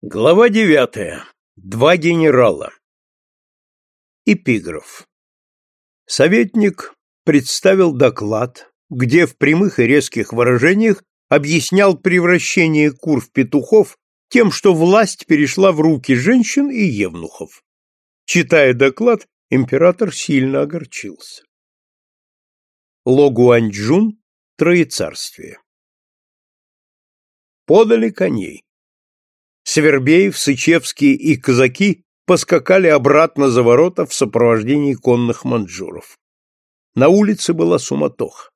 Глава девятая. Два генерала. Эпиграф. Советник представил доклад, где в прямых и резких выражениях объяснял превращение кур в петухов тем, что власть перешла в руки женщин и евнухов. Читая доклад, император сильно огорчился. Логуаньчжун, Троецарствие. Подали коней. Свербеев, Сычевский и казаки поскакали обратно за ворота в сопровождении конных манжуров. На улице была суматоха.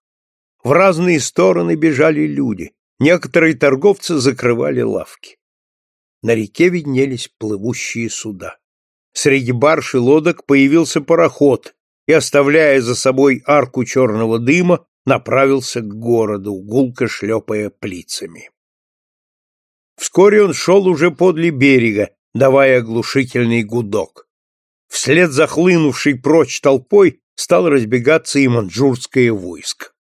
В разные стороны бежали люди, некоторые торговцы закрывали лавки. На реке виднелись плывущие суда. Среди барж и лодок появился пароход и, оставляя за собой арку черного дыма, направился к городу, гулко шлепая плицами. Вскоре он шел уже подле берега, давая оглушительный гудок. Вслед за хлынувшей прочь толпой стал разбегаться и манчжурское войско.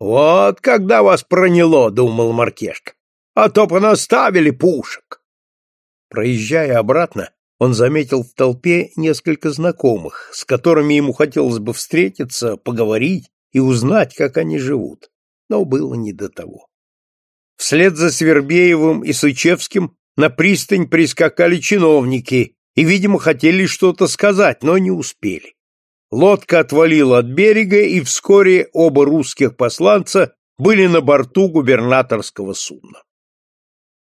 «Вот когда вас проняло», — думал Маркешка, — «а то понаставили пушек». Проезжая обратно, он заметил в толпе несколько знакомых, с которыми ему хотелось бы встретиться, поговорить и узнать, как они живут, но было не до того. Вслед за Свербеевым и Сычевским на пристань прискакали чиновники и, видимо, хотели что-то сказать, но не успели. Лодка отвалила от берега, и вскоре оба русских посланца были на борту губернаторского судна.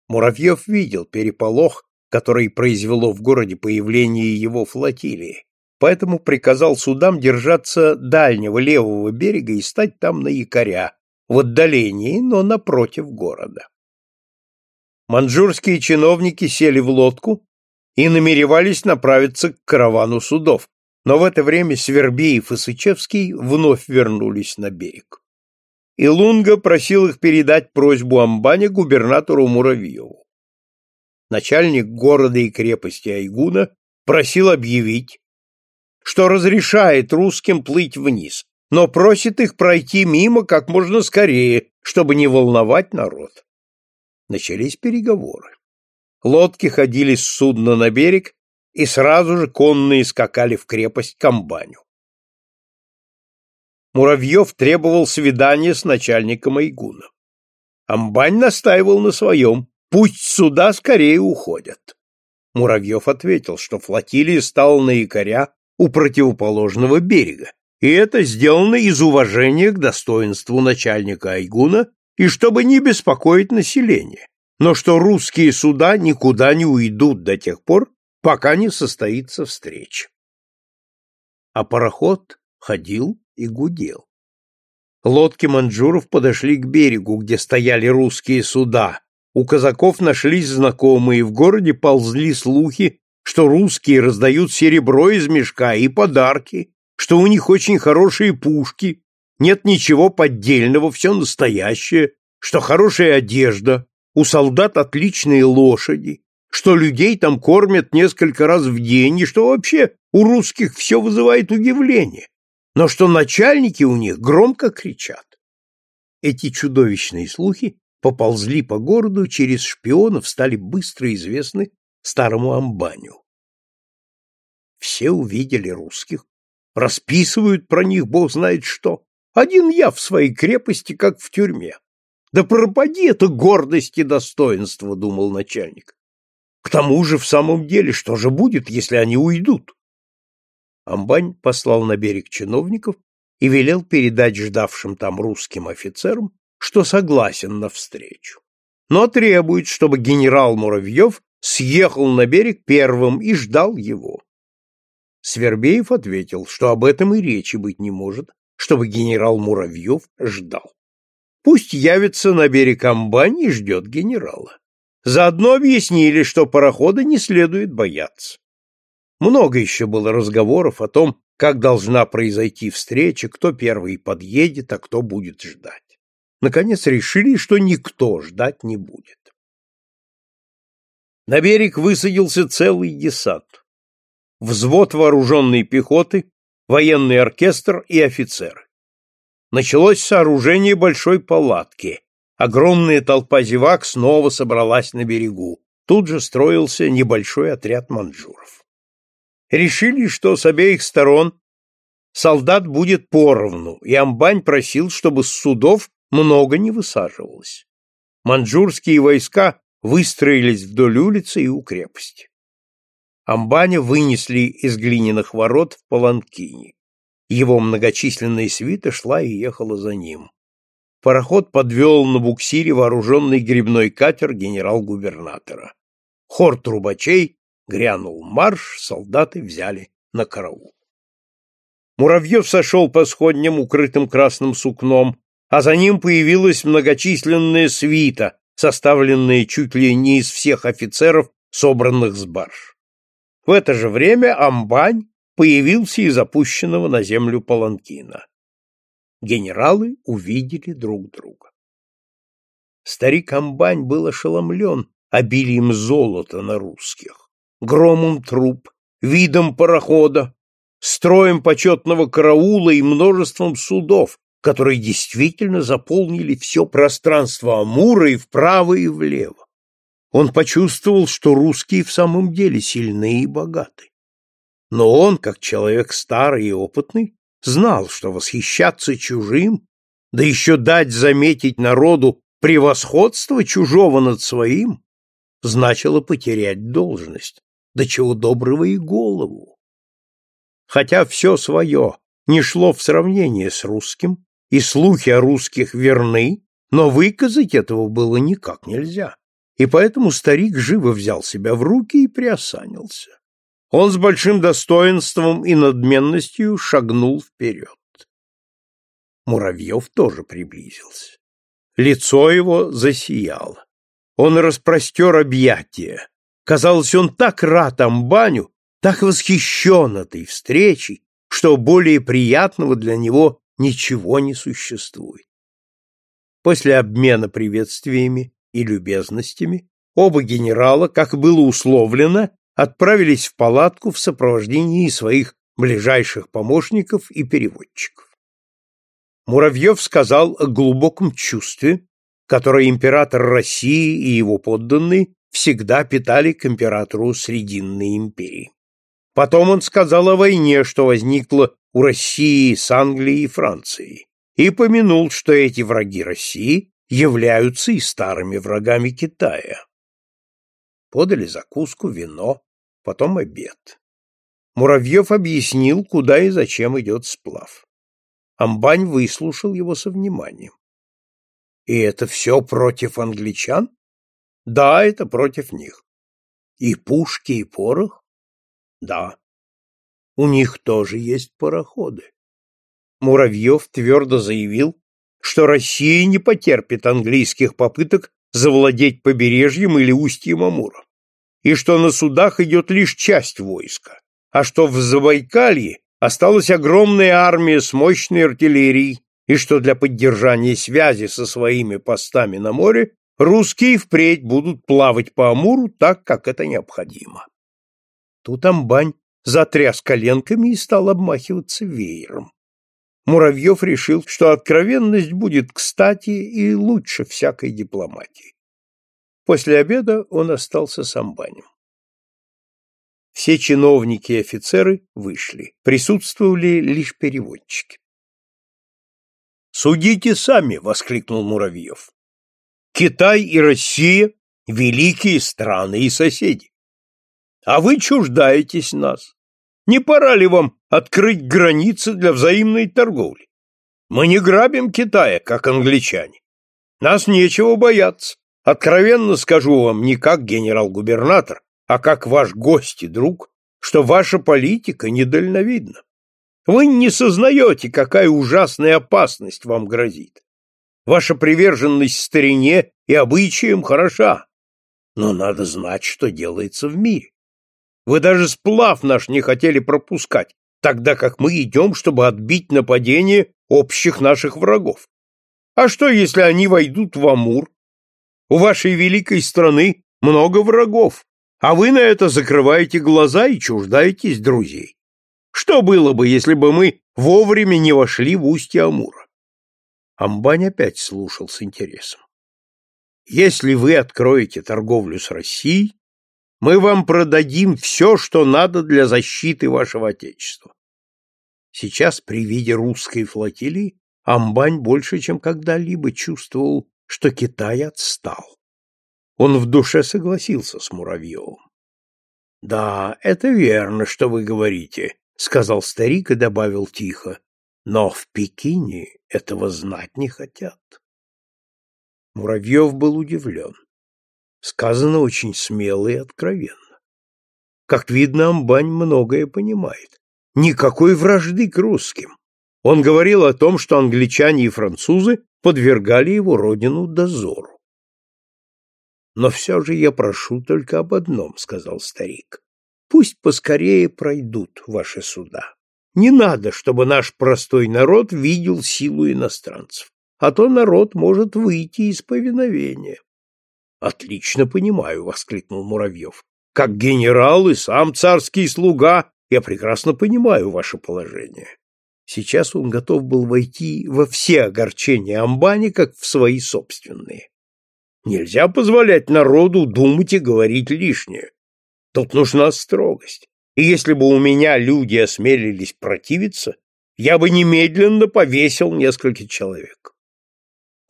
Муравьев видел переполох, который произвело в городе появление его флотилии, поэтому приказал судам держаться дальнего левого берега и стать там на якоря, в отдалении, но напротив города. Манчжурские чиновники сели в лодку и намеревались направиться к каравану судов, но в это время Свербеев и Сычевский вновь вернулись на берег. И Лунга просил их передать просьбу Амбане губернатору Муравьеву. Начальник города и крепости Айгуна просил объявить, что разрешает русским плыть вниз, но просит их пройти мимо как можно скорее, чтобы не волновать народ. Начались переговоры. Лодки ходили с судна на берег, и сразу же конные скакали в крепость Камбаню. Муравьев требовал свидания с начальником Айгуна. Амбань настаивал на своем, пусть суда скорее уходят. Муравьев ответил, что флотилия стала на якоря у противоположного берега, и это сделано из уважения к достоинству начальника Айгуна и чтобы не беспокоить население, но что русские суда никуда не уйдут до тех пор, пока не состоится встреча. А пароход ходил и гудел. Лодки манжуров подошли к берегу, где стояли русские суда. У казаков нашлись знакомые, в городе ползли слухи, что русские раздают серебро из мешка и подарки, что у них очень хорошие пушки, нет ничего поддельного, все настоящее, что хорошая одежда, у солдат отличные лошади, что людей там кормят несколько раз в день, и что вообще у русских все вызывает удивление, но что начальники у них громко кричат. Эти чудовищные слухи поползли по городу, через шпионов стали быстро известны старому амбаню. Все увидели русских, Расписывают про них бог знает что. Один я в своей крепости, как в тюрьме. Да пропади это гордость и достоинство, думал начальник. К тому же в самом деле, что же будет, если они уйдут? Амбань послал на берег чиновников и велел передать ждавшим там русским офицерам, что согласен на встречу, но требует, чтобы генерал Муравьев съехал на берег первым и ждал его. Свербеев ответил, что об этом и речи быть не может, чтобы генерал Муравьев ждал. Пусть явится на берег Амбань и ждет генерала. Заодно объяснили, что парохода не следует бояться. Много еще было разговоров о том, как должна произойти встреча, кто первый подъедет, а кто будет ждать. Наконец решили, что никто ждать не будет. На берег высадился целый десант взвод вооруженной пехоты, военный оркестр и офицеры. Началось сооружение большой палатки. Огромная толпа зевак снова собралась на берегу. тут же строился небольшой отряд манжуров. Решили, что с обеих сторон солдат будет поровну, и Амбань просил, чтобы с судов много не высаживалось. Манжурские войска выстроились вдоль улицы и у крепости. Амбаня вынесли из глиняных ворот в Паланкине. Его многочисленная свита шла и ехала за ним. Пароход подвел на буксире вооруженный грибной катер генерал-губернатора. Хор трубачей грянул марш, солдаты взяли на караул. Муравьев сошел по сходням, укрытым красным сукном, а за ним появилась многочисленная свита, составленная чуть ли не из всех офицеров, собранных с барж. В это же время Амбань появился из опущенного на землю паланкина генералы увидели друг друга. Старик Амбань был ошеломлен обилием золота на русских, громом труп, видом парохода, строем почетного караула и множеством судов, которые действительно заполнили все пространство Амура и вправо, и влево. Он почувствовал, что русские в самом деле сильны и богаты. Но он, как человек старый и опытный, знал, что восхищаться чужим, да еще дать заметить народу превосходство чужого над своим, значило потерять должность, до чего доброго и голову. Хотя все свое не шло в сравнение с русским, и слухи о русских верны, но выказать этого было никак нельзя, и поэтому старик живо взял себя в руки и приосанился. Он с большим достоинством и надменностью шагнул вперед. Муравьев тоже приблизился. Лицо его засияло. Он распростер объятия. Казалось, он так рад Амбаню, так восхищен этой встречей, что более приятного для него ничего не существует. После обмена приветствиями и любезностями оба генерала, как было условлено, отправились в палатку в сопровождении своих ближайших помощников и переводчиков. Муравьев сказал о глубоком чувстве, которое император России и его подданные всегда питали к императору Срединной империи. Потом он сказал о войне, что возникла у России с Англией и Францией, и помянул, что эти враги России являются и старыми врагами Китая подали закуску, вино, потом обед. Муравьев объяснил, куда и зачем идет сплав. Амбань выслушал его со вниманием. — И это все против англичан? — Да, это против них. — И пушки, и порох? — Да. — У них тоже есть пароходы. Муравьев твердо заявил, что Россия не потерпит английских попыток завладеть побережьем или устьем Амура, и что на судах идет лишь часть войска, а что в Забайкалье осталась огромная армия с мощной артиллерией, и что для поддержания связи со своими постами на море русские впредь будут плавать по Амуру так, как это необходимо. Тут Амбань затряс коленками и стал обмахиваться веером. Муравьев решил, что откровенность будет кстати и лучше всякой дипломатии. После обеда он остался с Амбанем. Все чиновники и офицеры вышли, присутствовали лишь переводчики. «Судите сами!» — воскликнул Муравьев. «Китай и Россия — великие страны и соседи. А вы чуждаетесь нас. Не пора ли вам открыть границы для взаимной торговли? Мы не грабим Китая, как англичане. Нас нечего бояться. Откровенно скажу вам, не как генерал-губернатор, а как ваш гость и друг, что ваша политика недальновидна. Вы не сознаете, какая ужасная опасность вам грозит. Ваша приверженность старине и обычаям хороша, но надо знать, что делается в мире. Вы даже сплав наш не хотели пропускать, тогда как мы идем, чтобы отбить нападение общих наших врагов. А что, если они войдут в Амур? У вашей великой страны много врагов, а вы на это закрываете глаза и чуждаетесь друзей. Что было бы, если бы мы вовремя не вошли в устье Амура? Амбань опять слушал с интересом. Если вы откроете торговлю с Россией, мы вам продадим все, что надо для защиты вашего Отечества. Сейчас при виде русской флотилии Амбань больше, чем когда-либо чувствовал, что Китай отстал. Он в душе согласился с Муравьевым. — Да, это верно, что вы говорите, — сказал старик и добавил тихо. — Но в Пекине этого знать не хотят. Муравьев был удивлен. Сказано очень смело и откровенно. Как видно, Амбань многое понимает. Никакой вражды к русским. Он говорил о том, что англичане и французы подвергали его родину дозору. Но все же я прошу только об одном, сказал старик. Пусть поскорее пройдут ваши суда. Не надо, чтобы наш простой народ видел силу иностранцев, а то народ может выйти из повиновения. Отлично понимаю, воскликнул Муравьев. Как генерал и сам царский слуга, я прекрасно понимаю ваше положение. Сейчас он готов был войти во все огорчения Амбани, как в свои собственные. Нельзя позволять народу думать и говорить лишнее. Тут нужна строгость. И если бы у меня люди осмелились противиться, я бы немедленно повесил несколько человек.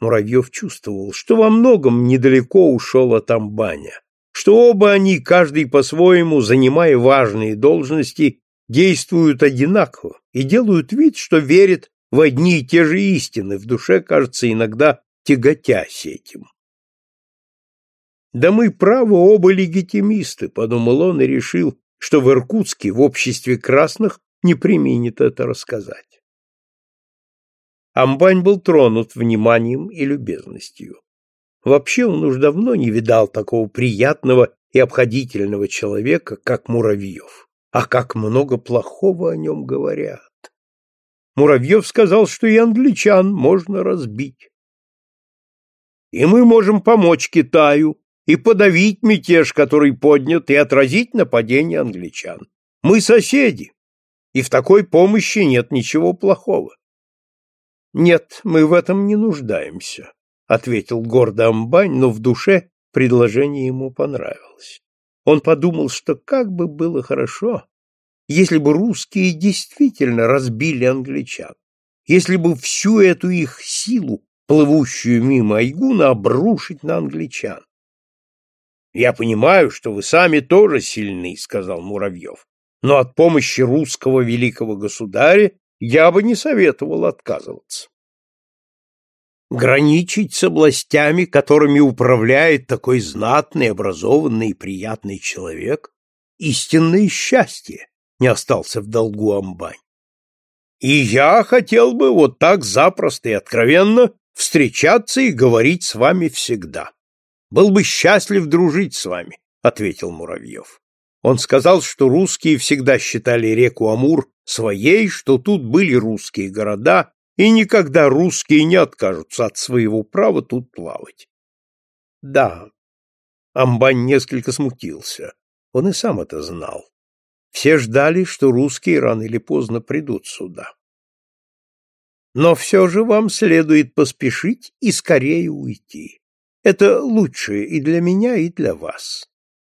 Муравьев чувствовал, что во многом недалеко ушел от Амбаня, что оба они, каждый по-своему, занимая важные должности, действуют одинаково и делают вид, что верят в одни и те же истины, в душе, кажется, иногда тяготясь этим. Да мы, право, оба легитимисты, подумал он и решил, что в Иркутске в обществе красных не применит это рассказать. Амбань был тронут вниманием и любезностью. Вообще он уж давно не видал такого приятного и обходительного человека, как Муравьев. А как много плохого о нем говорят. Муравьев сказал, что и англичан можно разбить. И мы можем помочь Китаю, и подавить мятеж, который поднят, и отразить нападение англичан. Мы соседи, и в такой помощи нет ничего плохого. Нет, мы в этом не нуждаемся, ответил гордо Амбань, но в душе предложение ему понравилось. Он подумал, что как бы было хорошо, если бы русские действительно разбили англичан, если бы всю эту их силу, плывущую мимо Айгуна, обрушить на англичан. Я понимаю, что вы сами тоже сильны, сказал Муравьев. Но от помощи русского великого государя я бы не советовал отказываться. Граничить с областями, которыми управляет такой знатный, образованный и приятный человек, истинное счастье, не остался в долгу Амбань. И я хотел бы вот так запросто и откровенно встречаться и говорить с вами всегда. Был бы счастлив дружить с вами, ответил Муравьев. Он сказал, что русские всегда считали реку Амур своей, что тут были русские города, и никогда русские не откажутся от своего права тут плавать. Да, Амбань несколько смутился. Он и сам это знал. Все ждали, что русские рано или поздно придут сюда. Но все же вам следует поспешить и скорее уйти. Это лучше и для меня, и для вас.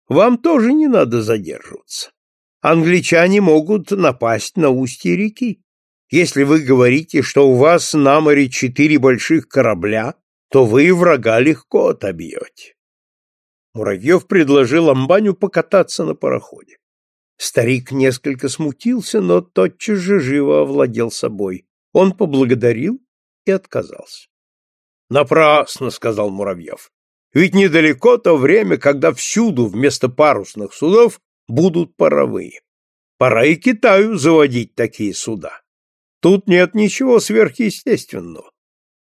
Вам тоже не надо задерживаться. Англичане могут напасть на устье реки. Если вы говорите, что у вас на море четыре больших корабля, то вы врага легко отобьете. Муравьев предложил Амбаню покататься на пароходе. Старик несколько смутился, но тотчас же живо овладел собой. Он поблагодарил и отказался. Напрасно, сказал Муравьев. Ведь недалеко то время, когда всюду вместо парусных судов будут паровые. Пора и Китаю заводить такие суда. Тут нет ничего сверхъестественного.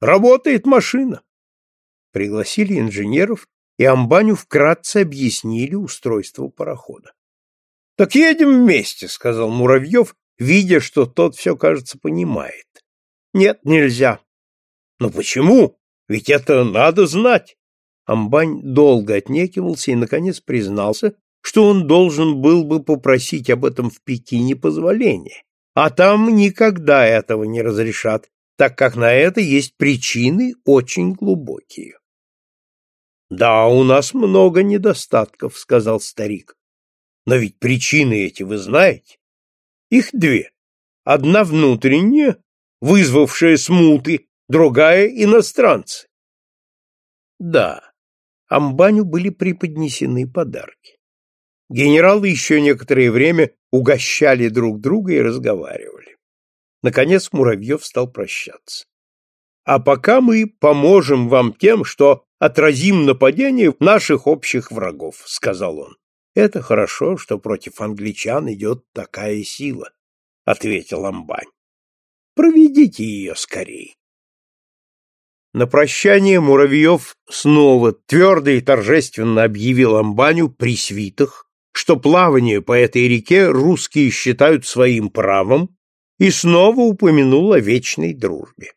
Работает машина. Пригласили инженеров, и Амбаню вкратце объяснили устройство парохода. — Так едем вместе, — сказал Муравьев, видя, что тот все, кажется, понимает. — Нет, нельзя. — Но почему? Ведь это надо знать. Амбань долго отнекивался и, наконец, признался, что он должен был бы попросить об этом в Пекине позволения, а там никогда этого не разрешат, так как на это есть причины очень глубокие. Да, у нас много недостатков, сказал старик. Но ведь причины эти вы знаете. Их две. Одна внутренняя, вызвавшая смуты, другая иностранцы. Да, Амбаню были преподнесены подарки. Генералы еще некоторое время угощали друг друга и разговаривали. Наконец Муравьев стал прощаться. А пока мы поможем вам тем, что отразим нападение наших общих врагов, сказал он. Это хорошо, что против англичан идет такая сила, ответил Амбань. Проведите ее скорей. На прощание Муравьев снова твердо и торжественно объявил Амбаню при свитах, что плавание по этой реке русские считают своим правом, и снова упомянул о вечной дружбе.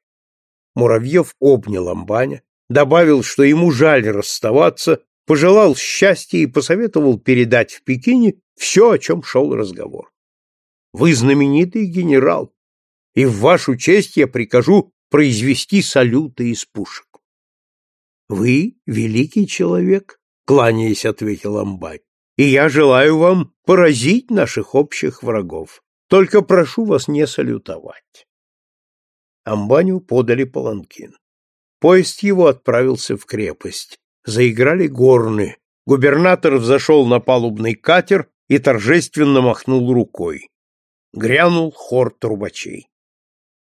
Муравьев обнял Амбаня, добавил, что ему жаль расставаться, пожелал счастья и посоветовал передать в Пекине все, о чем шел разговор. «Вы знаменитый генерал, и в вашу честь я прикажу произвести салюты из пушек. — Вы великий человек, — кланяясь, ответил Амбай, — и я желаю вам поразить наших общих врагов. Только прошу вас не салютовать. Амбаню подали паланкин. Поезд его отправился в крепость. Заиграли горны. Губернатор взошел на палубный катер и торжественно махнул рукой. Грянул хор трубачей.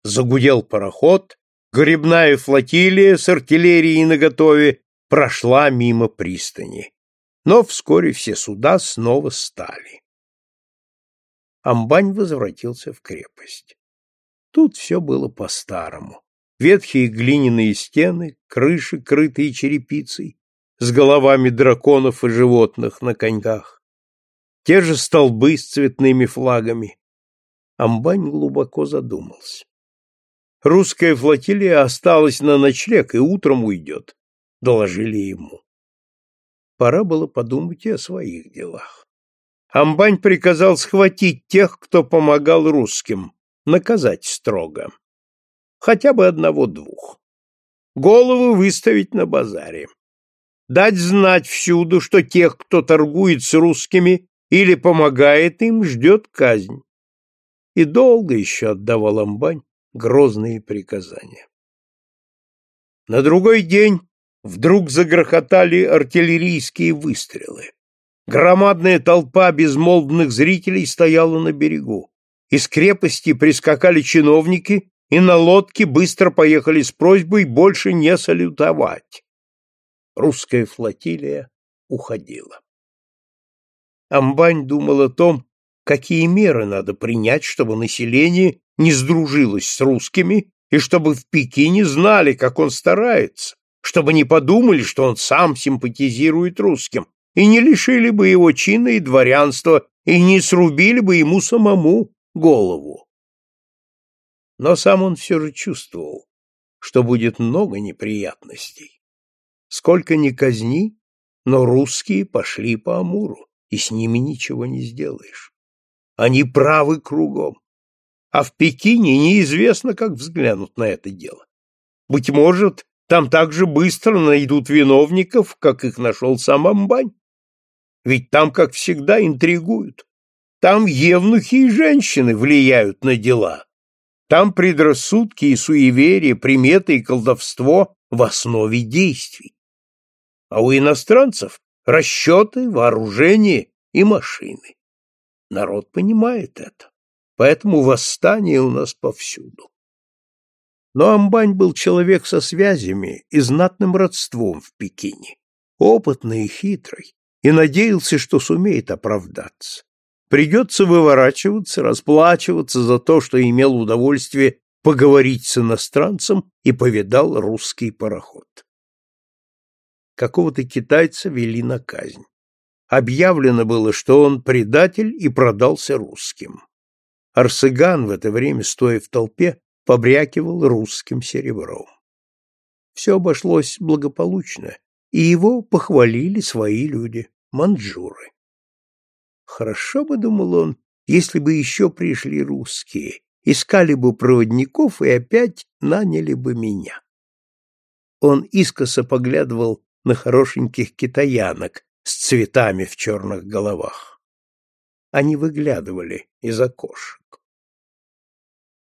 Загудел пароход, грибная флотилия с артиллерией наготове прошла мимо пристани. Но вскоре все суда снова стали. Амбань возвратился в крепость. Тут все было по-старому. Ветхие глиняные стены, крыши, крытые черепицей, с головами драконов и животных на коньках. Те же столбы с цветными флагами. Амбань глубоко задумался. Русская флотилия осталась на ночлег и утром уйдет, — доложили ему. Пора было подумать и о своих делах. Амбань приказал схватить тех, кто помогал русским, наказать строго. Хотя бы одного-двух. Головы выставить на базаре. Дать знать всюду, что тех, кто торгует с русскими или помогает им, ждет казнь. И долго еще отдавал Амбань грозные приказания. На другой день вдруг загрохотали артиллерийские выстрелы. Громадная толпа безмолвных зрителей стояла на берегу. Из крепости прискакали чиновники и на лодке быстро поехали с просьбой больше не салютовать. Русская флотилия уходила. Амбань думал о том, какие меры надо принять, чтобы население не сдружилось с русскими и чтобы в Пекине знали, как он старается, чтобы не подумали, что он сам симпатизирует русским, и не лишили бы его чина и дворянства, и не срубили бы ему самому голову. Но сам он все же чувствовал, что будет много неприятностей. Сколько ни казни, но русские пошли по Амуру, и с ними ничего не сделаешь. Они правы кругом а в Пекине неизвестно, как взглянут на это дело. Быть может, там так же быстро найдут виновников, как их нашел сам Амбань. Ведь там, как всегда, интригуют. Там евнухи и женщины влияют на дела. Там предрассудки и суеверия, приметы и колдовство в основе действий. А у иностранцев расчеты, вооружение и машины. Народ понимает это поэтому восстание у нас повсюду. Но Амбань был человек со связями и знатным родством в Пекине, опытный и хитрый, и надеялся, что сумеет оправдаться. Придется выворачиваться, расплачиваться за то, что имел удовольствие поговорить с иностранцем и повидал русский пароход. Какого-то китайца вели на казнь. Объявлено было, что он предатель и продался русским. Арсыган в это время, стоя в толпе, побрякивал русским серебром. Все обошлось благополучно, и его похвалили свои люди, манджуры. Хорошо бы, думал он, если бы еще пришли русские, искали бы проводников и опять наняли бы меня. Он искоса поглядывал на хорошеньких китаянок с цветами в черных головах. Они выглядывали из окошек.